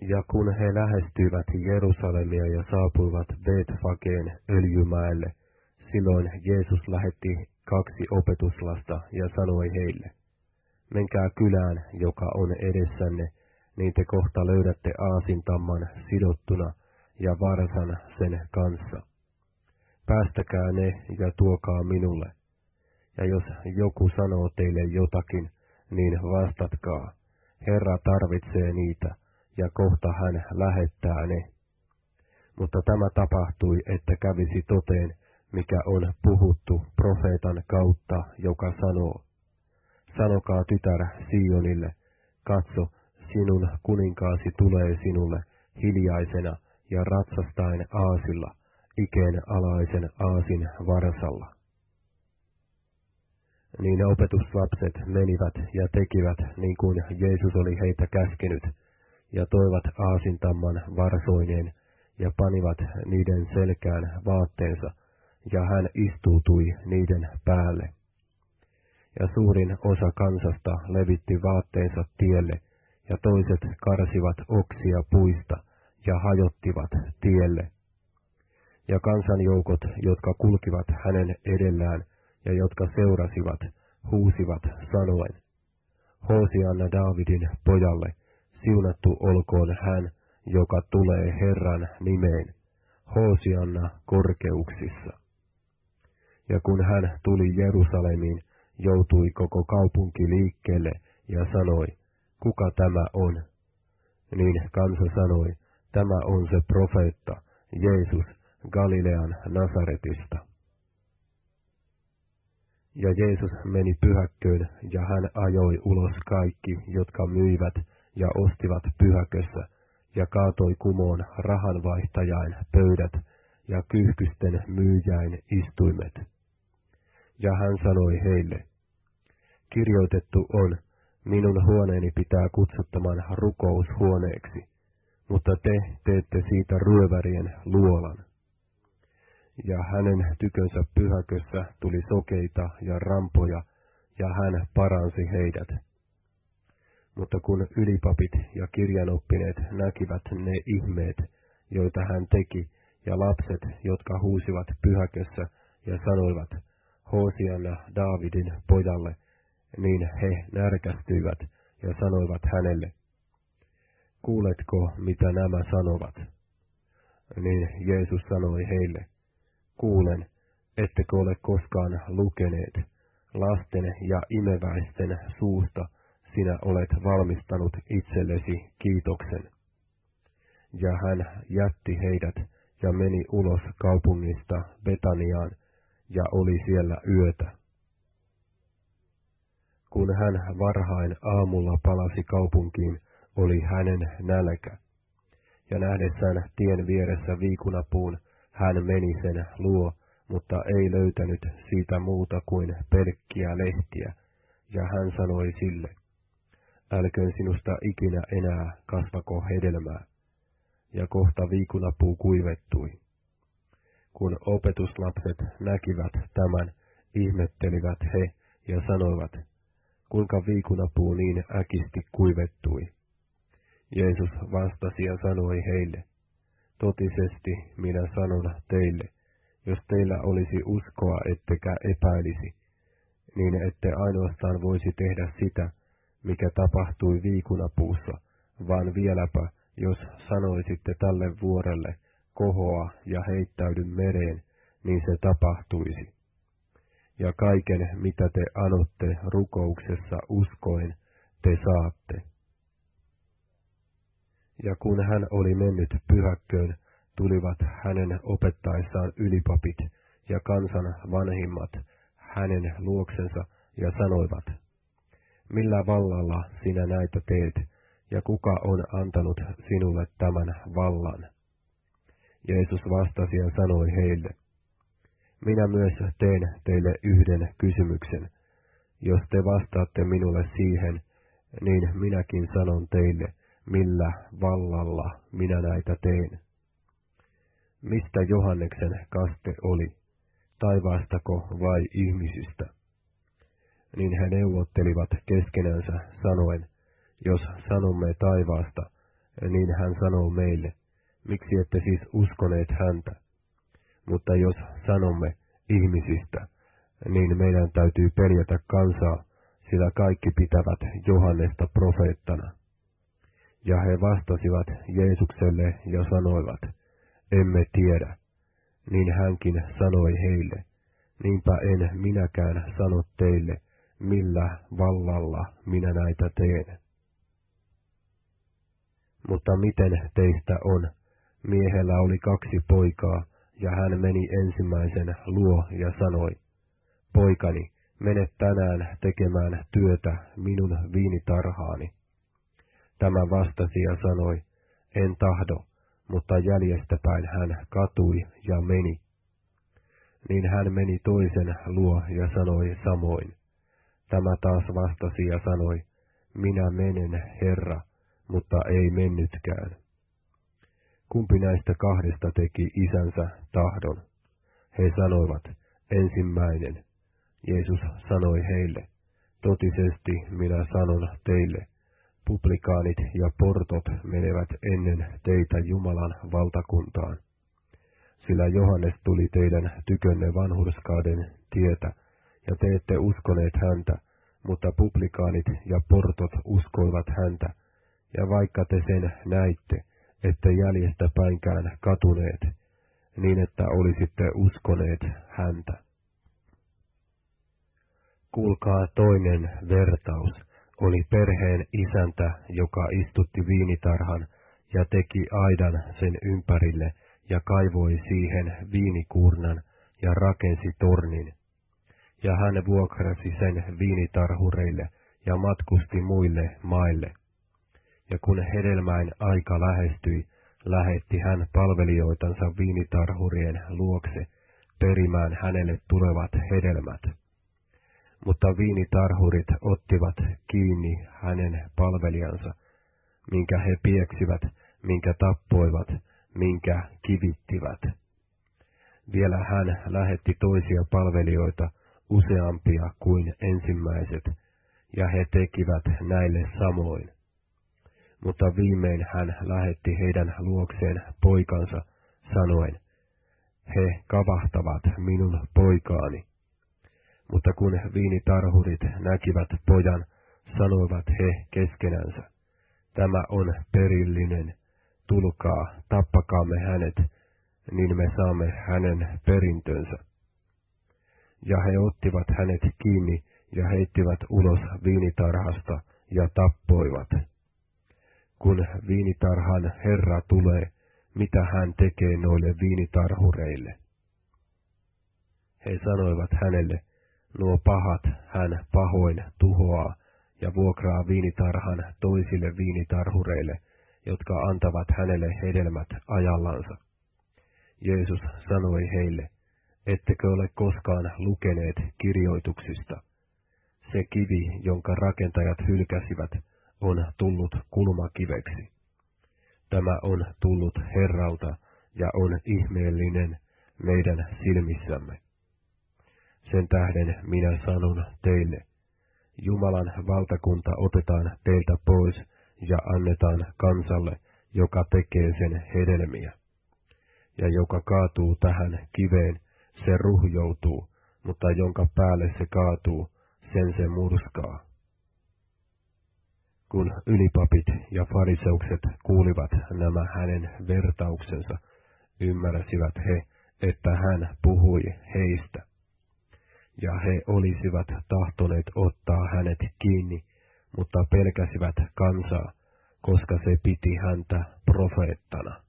Ja kun he lähestyivät Jerusalemia ja saapuivat Betfageen öljymäelle, silloin Jeesus lähetti kaksi opetuslasta ja sanoi heille, Menkää kylään, joka on edessänne, niin te kohta löydätte aasintamman sidottuna ja varsan sen kanssa. Päästäkää ne ja tuokaa minulle. Ja jos joku sanoo teille jotakin, niin vastatkaa, Herra tarvitsee niitä, ja kohta hän lähettää ne. Mutta tämä tapahtui, että kävisi toteen, mikä on puhuttu profeetan kautta, joka sanoo, Sanokaa tytär Sionille, katso, sinun kuninkaasi tulee sinulle hiljaisena ja ratsastaen aasilla, ikeen alaisen aasin varsalla. Niin opetuslapset menivät ja tekivät niin kuin Jeesus oli heitä käskenyt, ja toivat aasintamman varsoineen ja panivat niiden selkään vaatteensa, ja hän istuutui niiden päälle. Ja suurin osa kansasta levitti vaatteensa tielle, ja toiset karsivat oksia puista ja hajottivat tielle. Ja kansanjoukot, jotka kulkivat hänen edellään ja jotka seurasivat, huusivat sanoen, Hosianna Daavidin pojalle, siunattu olkoon hän, joka tulee Herran nimeen, Hosianna korkeuksissa. Ja kun hän tuli Jerusalemiin, joutui koko kaupunki liikkeelle ja sanoi, kuka tämä on? Niin kansa sanoi, tämä on se profeetta, Jeesus, Galilean Nasaretista. Ja Jeesus meni pyhäkköön, ja hän ajoi ulos kaikki, jotka myivät ja ostivat pyhäkössä, ja kaatoi kumoon rahanvaihtajain pöydät ja kyyhkysten myyjäin istuimet. Ja hän sanoi heille, kirjoitettu on, minun huoneeni pitää kutsuttaman rukoushuoneeksi, mutta te teette siitä ryövärien luolan. Ja hänen tykönsä pyhäkössä tuli sokeita ja rampoja, ja hän paransi heidät. Mutta kun ylipapit ja kirjanoppineet näkivät ne ihmeet, joita hän teki, ja lapset, jotka huusivat pyhäkössä ja sanoivat, Hosianna Daavidin pojalle, niin he närkästyivät ja sanoivat hänelle, Kuuletko, mitä nämä sanovat? Niin Jeesus sanoi heille, Kuulen, ettekö ole koskaan lukeneet, lasten ja imeväisten suusta sinä olet valmistanut itsellesi kiitoksen. Ja hän jätti heidät ja meni ulos kaupungista Betaniaan ja oli siellä yötä. Kun hän varhain aamulla palasi kaupunkiin, oli hänen nälkä. Ja nähdessään tien vieressä viikunapuun, hän meni sen luo, mutta ei löytänyt siitä muuta kuin pelkkiä lehtiä, ja hän sanoi sille, älköön sinusta ikinä enää kasvako hedelmää. Ja kohta viikunapuu kuivettui. Kun opetuslapset näkivät tämän, ihmettelivät he ja sanoivat, kuinka viikunapuu niin äkisti kuivettui. Jeesus vastasi ja sanoi heille, totisesti minä sanon teille, jos teillä olisi uskoa ettekä epäilisi, niin ette ainoastaan voisi tehdä sitä, mikä tapahtui viikunapuussa, vaan vieläpä, jos sanoisitte tälle vuorelle, kohoa ja heittäydy mereen, niin se tapahtuisi. Ja kaiken, mitä te anotte rukouksessa uskoen, te saatte. Ja kun hän oli mennyt pyhäkköön, tulivat hänen opettaessaan ylipapit ja kansan vanhimmat hänen luoksensa ja sanoivat, millä vallalla sinä näitä teet, ja kuka on antanut sinulle tämän vallan? Jeesus vastasi ja sanoi heille, minä myös teen teille yhden kysymyksen. Jos te vastaatte minulle siihen, niin minäkin sanon teille, millä vallalla minä näitä teen. Mistä Johanneksen kaste oli, taivaastako vai ihmisistä? Niin he neuvottelivat keskenänsä sanoen, jos sanomme taivaasta, niin hän sanoo meille, miksi ette siis uskoneet häntä? Mutta jos sanomme ihmisistä, niin meidän täytyy peljätä kansaa, sillä kaikki pitävät Johannesta profeettana. Ja he vastasivat Jeesukselle ja sanoivat, emme tiedä. Niin hänkin sanoi heille, niinpä en minäkään sano teille, millä vallalla minä näitä teen. Mutta miten teistä on? Miehellä oli kaksi poikaa, ja hän meni ensimmäisen luo ja sanoi, Poikani, mene tänään tekemään työtä minun viinitarhaani. Tämä vastasi ja sanoi, en tahdo, mutta jäljestäpäin hän katui ja meni. Niin hän meni toisen luo ja sanoi samoin. Tämä taas vastasi ja sanoi, minä menen, Herra, mutta ei mennytkään. Kumpi näistä kahdesta teki isänsä tahdon? He sanoivat, ensimmäinen. Jeesus sanoi heille, totisesti minä sanon teille, publikaanit ja portot menevät ennen teitä Jumalan valtakuntaan. Sillä Johannes tuli teidän tykönne vanhurskauden tietä, ja te ette uskoneet häntä, mutta publikaanit ja portot uskoivat häntä, ja vaikka te sen näitte, ette jäljestä päinkään katuneet, niin että olisitte uskoneet häntä. Kuulkaa toinen vertaus. Oli perheen isäntä, joka istutti viinitarhan ja teki aidan sen ympärille ja kaivoi siihen viinikuurnan ja rakensi tornin. Ja hän vuokrasi sen viinitarhureille ja matkusti muille maille ja kun hedelmäin aika lähestyi, lähetti hän palvelijoitansa viinitarhurien luokse perimään hänelle tulevat hedelmät. Mutta viinitarhurit ottivat kiinni hänen palvelijansa, minkä he pieksivät, minkä tappoivat, minkä kivittivät. Vielä hän lähetti toisia palvelijoita, useampia kuin ensimmäiset, ja he tekivät näille samoin mutta viimein hän lähetti heidän luokseen poikansa, sanoen, he kavahtavat minun poikaani. Mutta kun viinitarhurit näkivät pojan, sanoivat he keskenänsä, tämä on perillinen, tulkaa, tappakaamme hänet, niin me saamme hänen perintönsä. Ja he ottivat hänet kiinni ja heittivät ulos viinitarhasta ja tappoivat kun viinitarhan herra tulee, mitä hän tekee noille viinitarhureille. He sanoivat hänelle, nuo pahat hän pahoin tuhoaa ja vuokraa viinitarhan toisille viinitarhureille, jotka antavat hänelle hedelmät ajallansa. Jeesus sanoi heille, ettekö ole koskaan lukeneet kirjoituksista. Se kivi, jonka rakentajat hylkäsivät, on tullut kulmakiveksi. Tämä on tullut Herralta ja on ihmeellinen meidän silmissämme. Sen tähden minä sanon teille, Jumalan valtakunta otetaan teiltä pois ja annetaan kansalle, joka tekee sen hedelmiä. Ja joka kaatuu tähän kiveen, se ruhjoutuu, mutta jonka päälle se kaatuu, sen se murskaa. Kun ylipapit ja fariseukset kuulivat nämä hänen vertauksensa, ymmärsivät he, että hän puhui heistä. Ja he olisivat tahtoneet ottaa hänet kiinni, mutta pelkäsivät kansaa, koska se piti häntä profeettana.